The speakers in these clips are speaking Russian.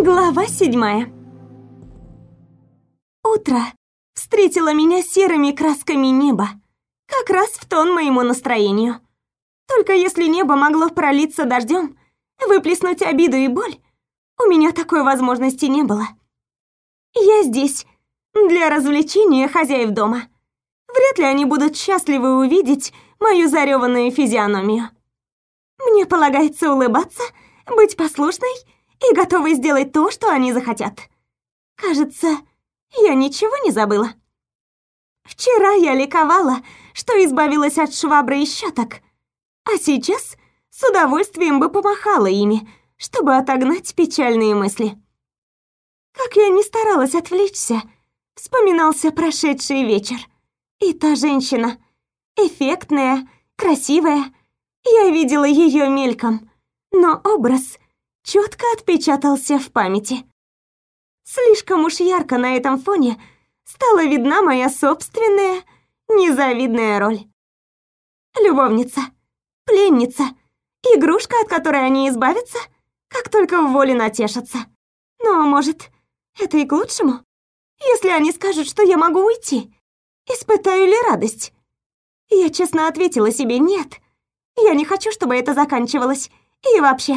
Глава седьмая. Утро встретило меня серыми красками неба, как раз в тон моему настроению. Только если небо могло пролиться дождем, выплеснуть обиду и боль, у меня такой возможности не было. Я здесь для развлечения хозяев дома. Вряд ли они будут счастливы увидеть мою зареванную физиономию. Мне полагается улыбаться, быть послушной и готовой сделать то, что они захотят. Кажется, я ничего не забыла. Вчера я ликовала, что избавилась от швабры и щеток, а сейчас с удовольствием бы помахала ими, чтобы отогнать печальные мысли. Как я не старалась отвлечься, вспоминался прошедший вечер. И та женщина, эффектная, красивая, я видела ее мельком, но образ четко отпечатался в памяти. Слишком уж ярко на этом фоне стала видна моя собственная незавидная роль. Любовница, пленница, игрушка, от которой они избавятся, как только в воле натешатся. Но, может, это и к лучшему? Если они скажут, что я могу уйти, испытаю ли радость? Я честно ответила себе «нет». Я не хочу, чтобы это заканчивалось. И вообще,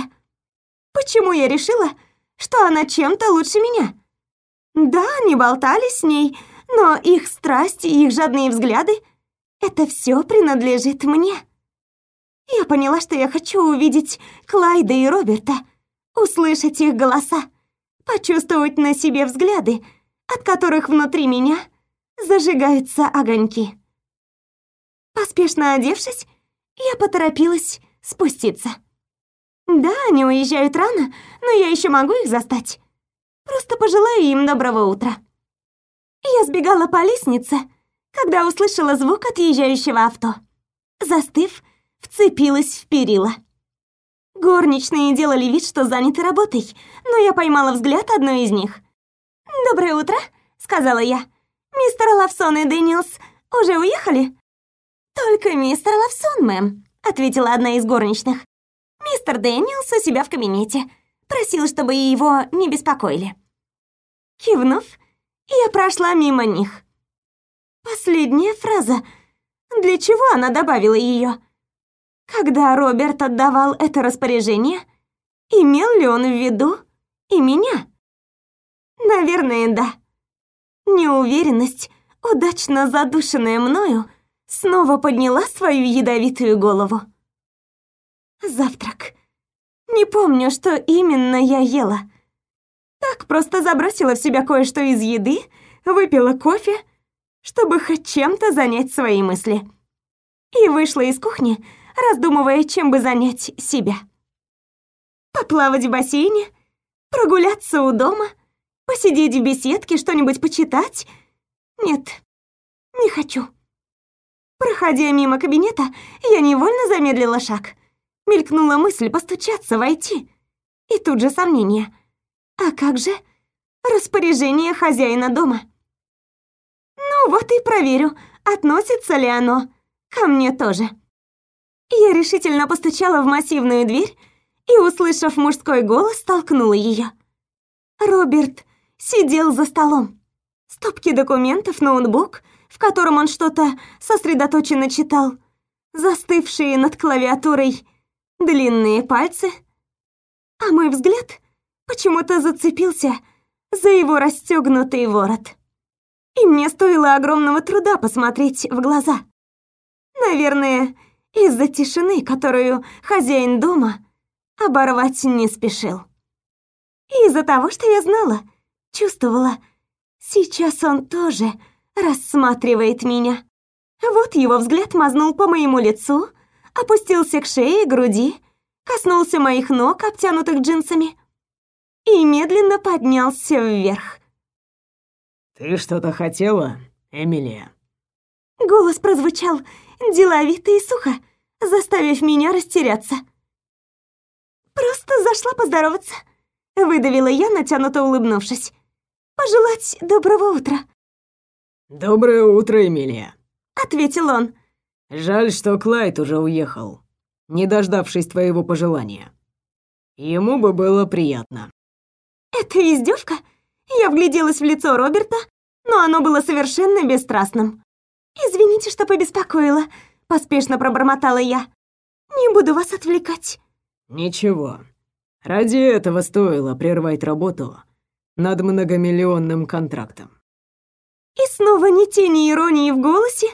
почему я решила, что она чем-то лучше меня? Да, они болтали с ней, но их страсти и их жадные взгляды — это все принадлежит мне. Я поняла, что я хочу увидеть Клайда и Роберта, услышать их голоса, почувствовать на себе взгляды, от которых внутри меня зажигаются огоньки. Поспешно одевшись, я поторопилась спуститься. Да, они уезжают рано, но я еще могу их застать. Просто пожелаю им доброго утра. Я сбегала по лестнице, когда услышала звук отъезжающего авто. Застыв, вцепилась в перила. Горничные делали вид, что заняты работой, но я поймала взгляд одной из них. «Доброе утро», — сказала я. «Мистер Лавсон и Дэниелс уже уехали?» «Только мистер Лавсон, мэм», — ответила одна из горничных. «Мистер Дэниелс у себя в кабинете. Просил, чтобы его не беспокоили». Кивнув, я прошла мимо них. Последняя фраза. Для чего она добавила ее? Когда Роберт отдавал это распоряжение, имел ли он в виду и меня? Наверное, да. Неуверенность, удачно задушенная мною, снова подняла свою ядовитую голову. Завтрак. Не помню, что именно я ела. Так просто забросила в себя кое-что из еды, выпила кофе, чтобы хоть чем-то занять свои мысли. И вышла из кухни, раздумывая, чем бы занять себя. Поплавать в бассейне, прогуляться у дома, посидеть в беседке, что-нибудь почитать? Нет, не хочу. Проходя мимо кабинета, я невольно замедлила шаг. Мелькнула мысль постучаться, войти. И тут же сомнение. А как же распоряжение хозяина дома? Ну вот и проверю, относится ли оно ко мне тоже. Я решительно постучала в массивную дверь и, услышав мужской голос, толкнула ее. Роберт сидел за столом. Стопки документов, ноутбук, в котором он что-то сосредоточенно читал, застывшие над клавиатурой длинные пальцы. А мой взгляд почему-то зацепился за его расстегнутый ворот. И мне стоило огромного труда посмотреть в глаза. Наверное, из-за тишины, которую хозяин дома оборвать не спешил. И из-за того, что я знала, чувствовала, сейчас он тоже рассматривает меня. Вот его взгляд мазнул по моему лицу, опустился к шее и груди, коснулся моих ног, обтянутых джинсами, и медленно поднялся вверх. «Ты что-то хотела, Эмилия?» Голос прозвучал деловито и сухо, заставив меня растеряться. «Просто зашла поздороваться», — выдавила я, натянуто улыбнувшись. «Пожелать доброго утра». «Доброе утро, Эмилия», — ответил он. «Жаль, что Клайд уже уехал, не дождавшись твоего пожелания. Ему бы было приятно». Это издевка? Я вгляделась в лицо Роберта, но оно было совершенно бесстрастным. «Извините, что побеспокоила», — поспешно пробормотала я. «Не буду вас отвлекать». «Ничего. Ради этого стоило прервать работу над многомиллионным контрактом». И снова ни тени иронии в голосе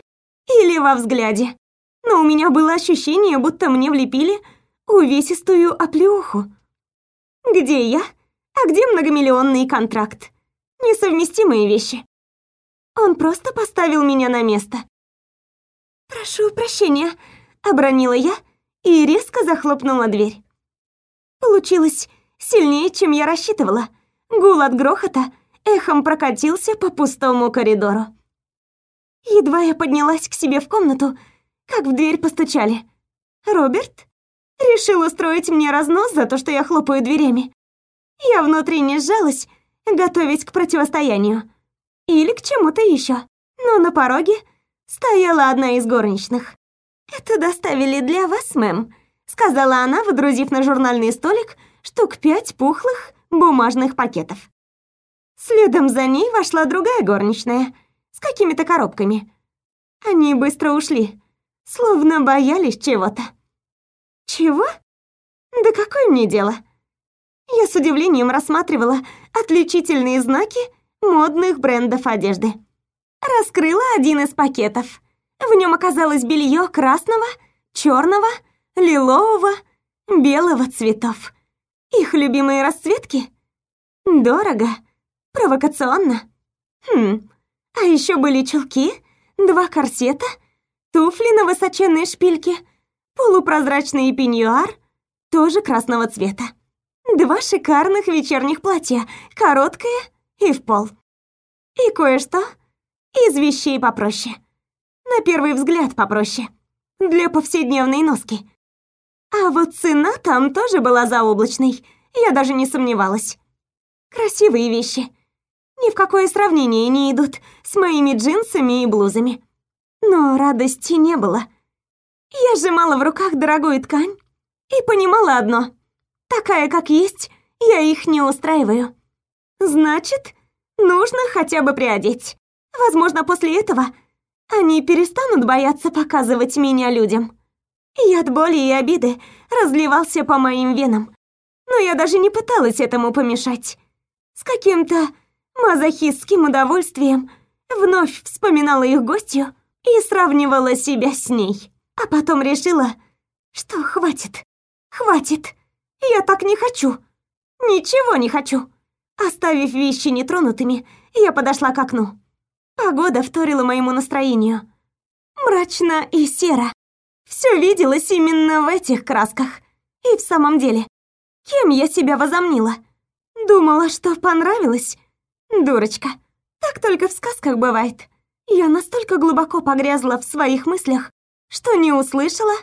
или во взгляде. Но у меня было ощущение, будто мне влепили увесистую оплеуху. Где я, а где многомиллионный контракт? Несовместимые вещи. Он просто поставил меня на место. «Прошу прощения», — обронила я и резко захлопнула дверь. Получилось сильнее, чем я рассчитывала. Гул от грохота эхом прокатился по пустому коридору. Едва я поднялась к себе в комнату, как в дверь постучали. «Роберт?» Решил устроить мне разнос за то, что я хлопаю дверями. Я внутренне сжалась, готовясь к противостоянию. Или к чему-то еще. Но на пороге стояла одна из горничных. «Это доставили для вас, мэм», — сказала она, выдрузив на журнальный столик штук пять пухлых бумажных пакетов. Следом за ней вошла другая горничная с какими-то коробками. Они быстро ушли, словно боялись чего-то. Чего? Да какое мне дело? Я с удивлением рассматривала отличительные знаки модных брендов одежды. Раскрыла один из пакетов. В нем оказалось белье красного, черного, лилового, белого цветов. Их любимые расцветки? Дорого, провокационно. Хм, а еще были чулки, два корсета, туфли на высоченной шпильке, полупрозрачный пеньюар, тоже красного цвета. Два шикарных вечерних платья, короткое и в пол. И кое-что из вещей попроще. На первый взгляд попроще. Для повседневной носки. А вот цена там тоже была заоблачной, я даже не сомневалась. Красивые вещи. Ни в какое сравнение не идут с моими джинсами и блузами. Но радости не было. Я сжимала в руках дорогую ткань и понимала одно. Такая, как есть, я их не устраиваю. Значит, нужно хотя бы приодеть. Возможно, после этого они перестанут бояться показывать меня людям. Яд боли и обиды разливался по моим венам. Но я даже не пыталась этому помешать. С каким-то мазохистским удовольствием вновь вспоминала их гостью и сравнивала себя с ней. А потом решила, что хватит, хватит. Я так не хочу. Ничего не хочу. Оставив вещи нетронутыми, я подошла к окну. Погода вторила моему настроению. Мрачно и серо. Все виделось именно в этих красках. И в самом деле, кем я себя возомнила? Думала, что понравилось? Дурочка. Так только в сказках бывает. Я настолько глубоко погрязла в своих мыслях, что не услышала,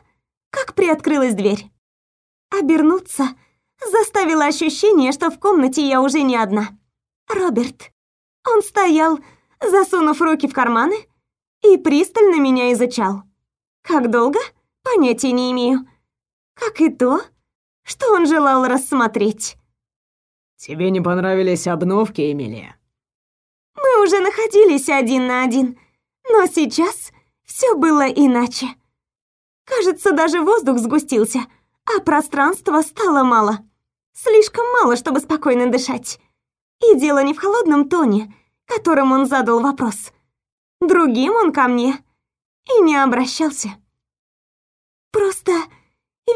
как приоткрылась дверь. Обернуться заставило ощущение, что в комнате я уже не одна. Роберт. Он стоял, засунув руки в карманы, и пристально меня изучал. Как долго? Понятия не имею. Как и то, что он желал рассмотреть. «Тебе не понравились обновки, Эмилия?» Уже находились один на один, но сейчас все было иначе. Кажется, даже воздух сгустился, а пространства стало мало. Слишком мало, чтобы спокойно дышать. И дело не в холодном тоне, которым он задал вопрос. Другим он ко мне и не обращался. Просто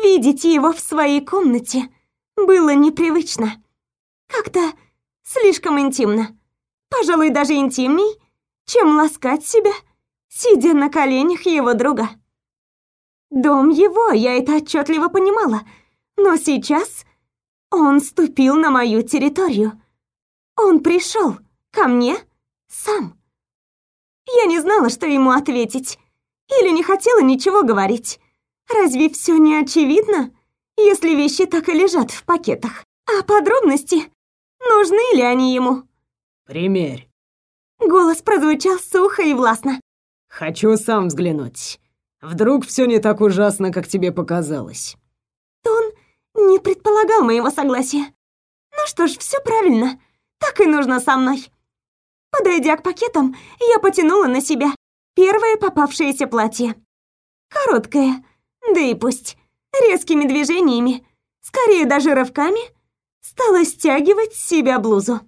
видеть его в своей комнате было непривычно. Как-то слишком интимно. Пожалуй, даже интимней, чем ласкать себя, сидя на коленях его друга. Дом его, я это отчетливо понимала. Но сейчас он ступил на мою территорию. Он пришел ко мне сам. Я не знала, что ему ответить. Или не хотела ничего говорить. Разве все не очевидно, если вещи так и лежат в пакетах? А подробности? Нужны ли они ему? «Примерь». Голос прозвучал сухо и властно. «Хочу сам взглянуть. Вдруг все не так ужасно, как тебе показалось. Тон не предполагал моего согласия. Ну что ж, все правильно. Так и нужно со мной. Подойдя к пакетам, я потянула на себя первое попавшееся платье. Короткое, да и пусть. Резкими движениями, скорее даже рывками, стала стягивать с себя блузу.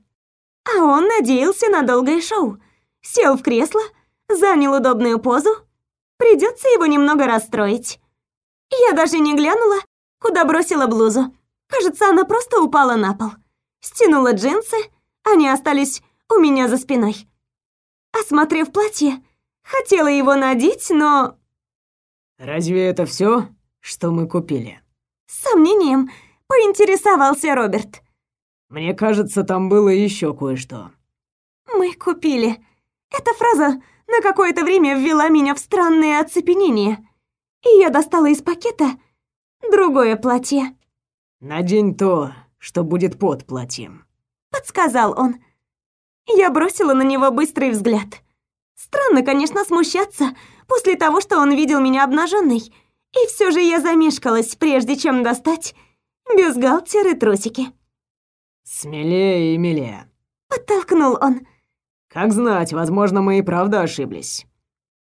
А он надеялся на долгое шоу. Сел в кресло, занял удобную позу. Придется его немного расстроить. Я даже не глянула, куда бросила блузу. Кажется, она просто упала на пол. Стянула джинсы, они остались у меня за спиной. Осмотрев платье, хотела его надеть, но... «Разве это все, что мы купили?» С сомнением поинтересовался Роберт. «Мне кажется, там было еще кое-что». «Мы купили». Эта фраза на какое-то время ввела меня в странное оцепенение, и я достала из пакета другое платье. «Надень то, что будет под платьем», — подсказал он. Я бросила на него быстрый взгляд. Странно, конечно, смущаться после того, что он видел меня обнаженной, и все же я замешкалась, прежде чем достать бюстгальтер и трусики. «Смелее и милее», — подтолкнул он. «Как знать, возможно, мы и правда ошиблись».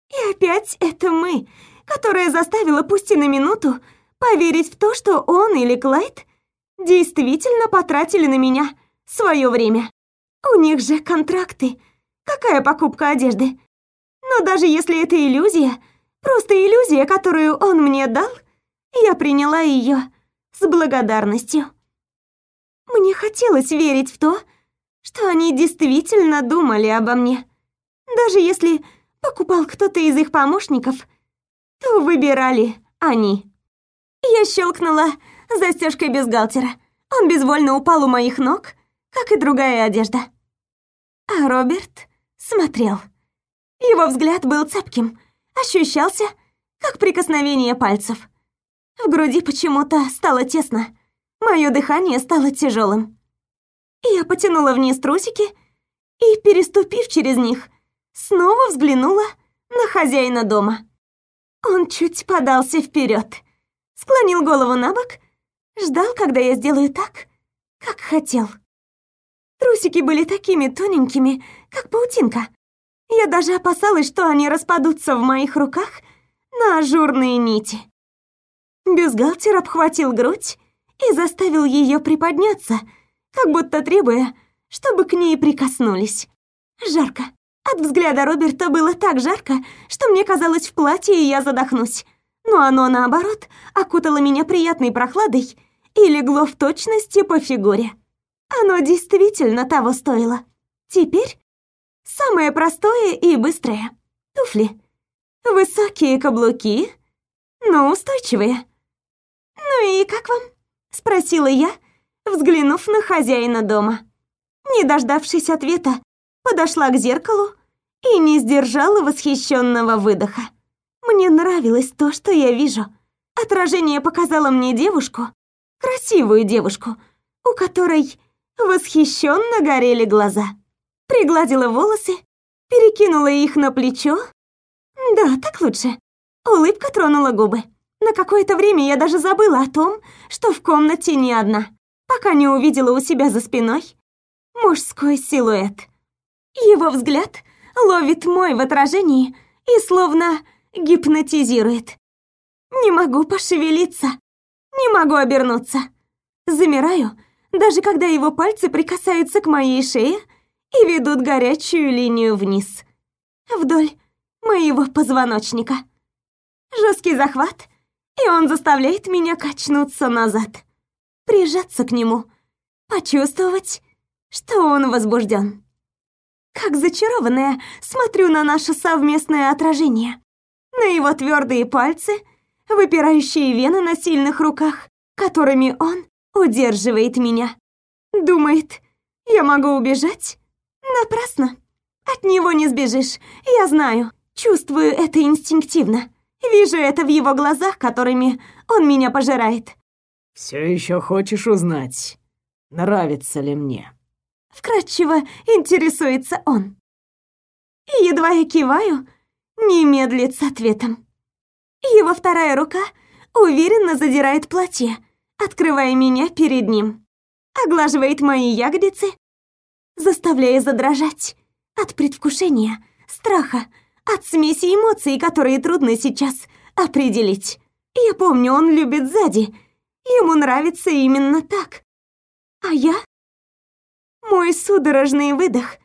И опять это мы, которая заставила пусть и на минуту поверить в то, что он или Клайд действительно потратили на меня свое время. У них же контракты. Какая покупка одежды? Но даже если это иллюзия, просто иллюзия, которую он мне дал, я приняла ее с благодарностью. Мне хотелось верить в то, что они действительно думали обо мне. Даже если покупал кто-то из их помощников, то выбирали они. Я щелкнула застежкой бюстгальтера. Он безвольно упал у моих ног, как и другая одежда. А Роберт смотрел. Его взгляд был цепким, ощущался, как прикосновение пальцев. В груди почему-то стало тесно. Мое дыхание стало тяжелым. Я потянула вниз трусики и, переступив через них, снова взглянула на хозяина дома. Он чуть подался вперед, склонил голову на бок, ждал, когда я сделаю так, как хотел. Трусики были такими тоненькими, как паутинка. Я даже опасалась, что они распадутся в моих руках на ажурные нити. Бюстгальтер обхватил грудь и заставил ее приподняться, как будто требуя, чтобы к ней прикоснулись. Жарко. От взгляда Роберта было так жарко, что мне казалось в платье и я задохнусь. Но оно, наоборот, окутало меня приятной прохладой и легло в точности по фигуре. Оно действительно того стоило. Теперь самое простое и быстрое. Туфли. Высокие каблуки, но устойчивые. «Ну и как вам?» — спросила я, взглянув на хозяина дома. Не дождавшись ответа, подошла к зеркалу и не сдержала восхищенного выдоха. Мне нравилось то, что я вижу. Отражение показало мне девушку, красивую девушку, у которой восхищенно горели глаза. Пригладила волосы, перекинула их на плечо. Да, так лучше. Улыбка тронула губы. На какое-то время я даже забыла о том, что в комнате не одна, пока не увидела у себя за спиной мужской силуэт. Его взгляд ловит мой в отражении и словно гипнотизирует. Не могу пошевелиться, не могу обернуться. Замираю, даже когда его пальцы прикасаются к моей шее и ведут горячую линию вниз, вдоль моего позвоночника. Жесткий захват, и он заставляет меня качнуться назад, прижаться к нему, почувствовать, что он возбужден. Как зачарованная смотрю на наше совместное отражение, на его твердые пальцы, выпирающие вены на сильных руках, которыми он удерживает меня. Думает, я могу убежать? Напрасно. От него не сбежишь, я знаю, чувствую это инстинктивно. Вижу это в его глазах, которыми он меня пожирает. Все еще хочешь узнать, нравится ли мне? Вкратчиво интересуется он. И едва я киваю, не медлит с ответом. Его вторая рука уверенно задирает платье, открывая меня перед ним. оглаживает мои ягодицы, заставляя задрожать от предвкушения, страха, от смеси эмоций, которые трудно сейчас определить. Я помню, он любит сзади. Ему нравится именно так. А я? Мой судорожный выдох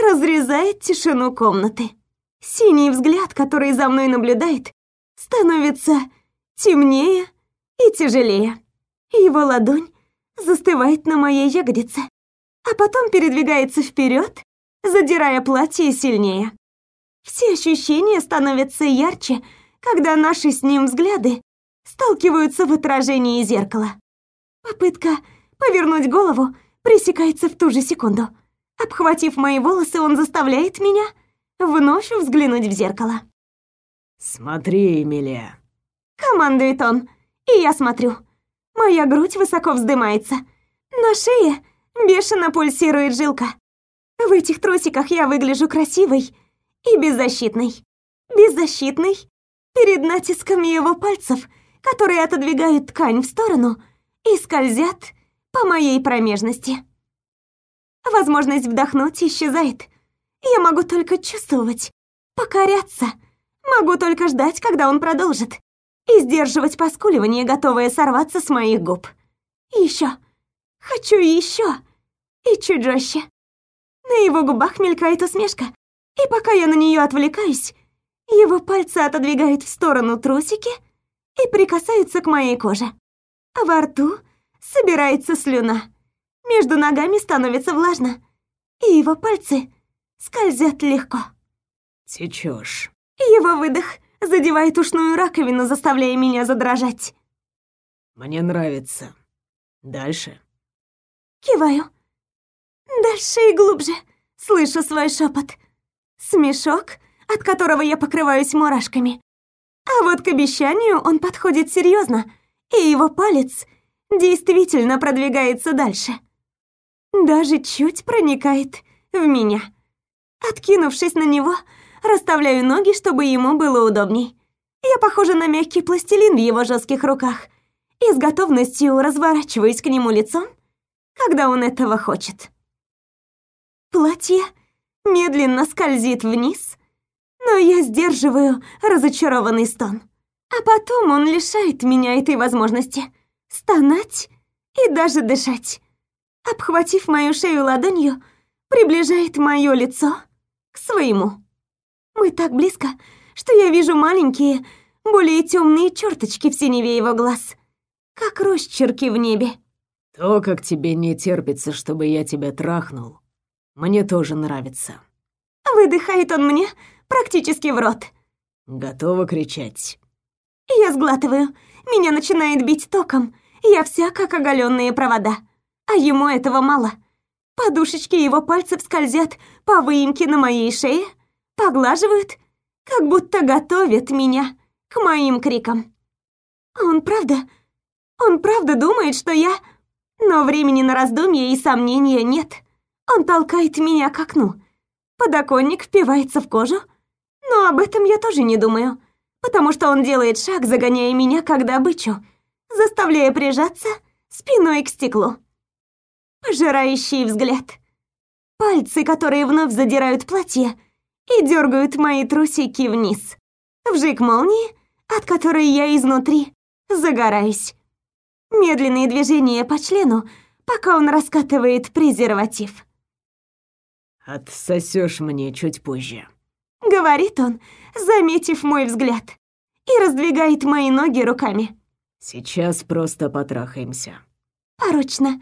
разрезает тишину комнаты. Синий взгляд, который за мной наблюдает, становится темнее и тяжелее. Его ладонь застывает на моей ягодице, а потом передвигается вперед, задирая платье сильнее. Все ощущения становятся ярче, когда наши с ним взгляды сталкиваются в отражении зеркала. Попытка повернуть голову пресекается в ту же секунду. Обхватив мои волосы, он заставляет меня вновь взглянуть в зеркало. «Смотри, Эмилия», — командует он, и я смотрю. Моя грудь высоко вздымается. На шее бешено пульсирует жилка. В этих трусиках я выгляжу красивой и беззащитной. Беззащитной перед натиском его пальцев, которые отодвигают ткань в сторону и скользят по моей промежности. Возможность вдохнуть исчезает. Я могу только чувствовать, покоряться. Могу только ждать, когда он продолжит. И сдерживать поскуливание, готовое сорваться с моих губ. Еще. Хочу еще. И чуть жестче. На его губах мелькает усмешка. И пока я на нее отвлекаюсь, его пальцы отодвигают в сторону трусики и прикасаются к моей коже. Во рту собирается слюна. Между ногами становится влажно, и его пальцы скользят легко. Течешь. Его выдох задевает ушную раковину, заставляя меня задрожать. Мне нравится. Дальше. Киваю. Дальше и глубже. Слышу свой шепот. Смешок, от которого я покрываюсь мурашками. А вот к обещанию он подходит серьезно, и его палец действительно продвигается дальше. Даже чуть проникает в меня. Откинувшись на него, расставляю ноги, чтобы ему было удобней. Я похожа на мягкий пластилин в его жестких руках и с готовностью разворачиваюсь к нему лицом, когда он этого хочет. Платье медленно скользит вниз, но я сдерживаю разочарованный стон. А потом он лишает меня этой возможности стонать и даже дышать. Обхватив мою шею ладонью, приближает мое лицо к своему. Мы так близко, что я вижу маленькие, более темные черточки в синеве его глаз, как росчерки в небе. То, как тебе не терпится, чтобы я тебя трахнул, мне тоже нравится. Выдыхает он мне практически в рот. Готова кричать. Я сглатываю. Меня начинает бить током. Я вся как оголенные провода. А ему этого мало. Подушечки его пальцев скользят по выемке на моей шее, поглаживают, как будто готовят меня к моим крикам. Он правда... Он правда думает, что я... Но времени на раздумья и сомнения нет. Он толкает меня к окну. Подоконник впивается в кожу. Но об этом я тоже не думаю, потому что он делает шаг, загоняя меня как добычу, заставляя прижаться спиной к стеклу. Пожирающий взгляд. Пальцы, которые вновь задирают платье и дергают мои трусики вниз. Вжик молнии, от которой я изнутри загораюсь. Медленные движения по члену, пока он раскатывает презерватив. Отсосешь мне чуть позже. Говорит он, заметив мой взгляд, и раздвигает мои ноги руками. Сейчас просто потрахаемся. Порочно,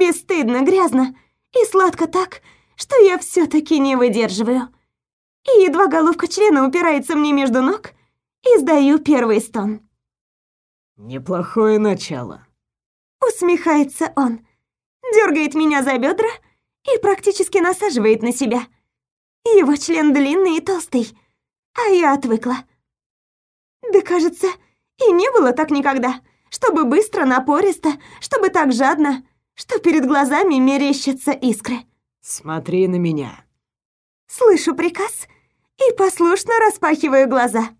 бесстыдно, грязно и сладко так, что я все таки не выдерживаю. И едва головка члена упирается мне между ног, издаю первый стон. Неплохое начало. Усмехается он, дергает меня за бедра и практически насаживает на себя. Его член длинный и толстый, а я отвыкла. Да кажется, и не было так никогда, чтобы быстро, напористо, чтобы так жадно, что перед глазами мерещатся искры. Смотри на меня. Слышу приказ и послушно распахиваю глаза.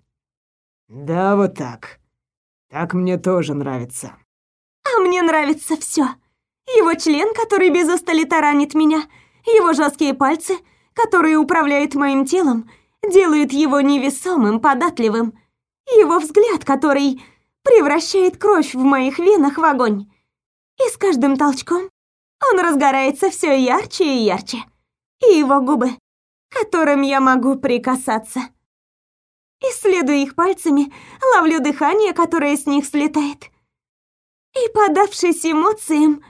Да, вот так. Так мне тоже нравится. А мне нравится все. Его член, который без устали таранит меня, его жесткие пальцы, которые управляют моим телом, делают его невесомым, податливым, его взгляд, который превращает кровь в моих венах в огонь. И с каждым толчком он разгорается все ярче и ярче. И его губы, которым я могу прикасаться. Исследуя их пальцами, ловлю дыхание, которое с них слетает. И, подавшись эмоциям,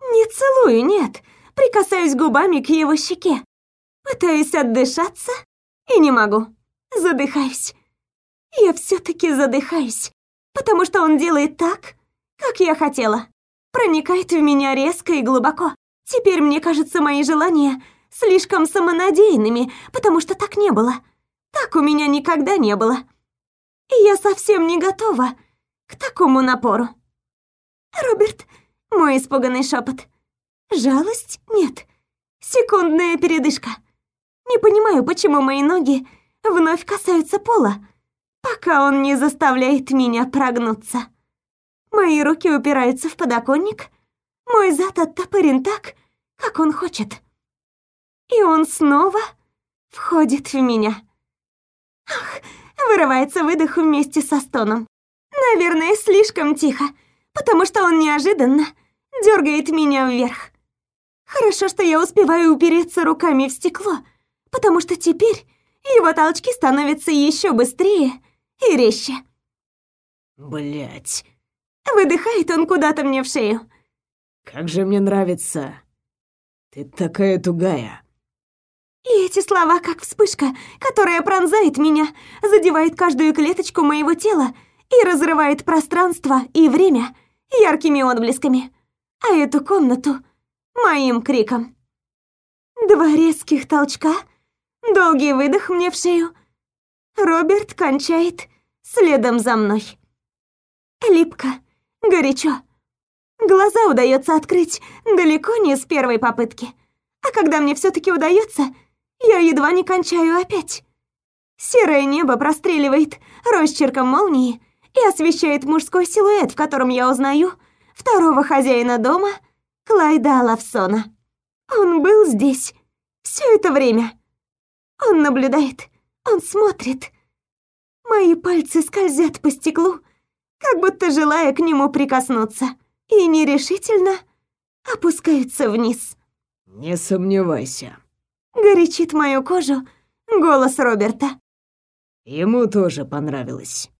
не целую, нет, прикасаюсь губами к его щеке. Пытаюсь отдышаться и не могу. Задыхаюсь. Я все-таки задыхаюсь, потому что он делает так, как я хотела. Проникает в меня резко и глубоко. Теперь мне кажется, мои желания слишком самонадеянными, потому что так не было. Так у меня никогда не было. И я совсем не готова к такому напору. Роберт, мой испуганный шепот. Жалость? Нет. Секундная передышка. Не понимаю, почему мои ноги вновь касаются пола, пока он не заставляет меня прогнуться. Мои руки упираются в подоконник, мой зад оттопырен так, как он хочет. И он снова входит в меня. Ах, вырывается выдох вместе со стоном. Наверное, слишком тихо, потому что он неожиданно дергает меня вверх. Хорошо, что я успеваю упереться руками в стекло, потому что теперь его толчки становятся еще быстрее и резче. Блять. Выдыхает он куда-то мне в шею. Как же мне нравится. Ты такая тугая. И эти слова, как вспышка, которая пронзает меня, задевает каждую клеточку моего тела и разрывает пространство и время яркими отблесками, а эту комнату — моим криком. Два резких толчка, долгий выдох мне в шею. Роберт кончает следом за мной. Липко, горячо. Глаза удается открыть далеко не с первой попытки. А когда мне все таки удается, я едва не кончаю опять. Серое небо простреливает росчерком молнии и освещает мужской силуэт, в котором я узнаю второго хозяина дома, Клайда Лавсона. Он был здесь все это время. Он наблюдает, он смотрит. Мои пальцы скользят по стеклу, как будто желая к нему прикоснуться, и нерешительно опускаются вниз. Не сомневайся. Горячит мою кожу голос Роберта. Ему тоже понравилось.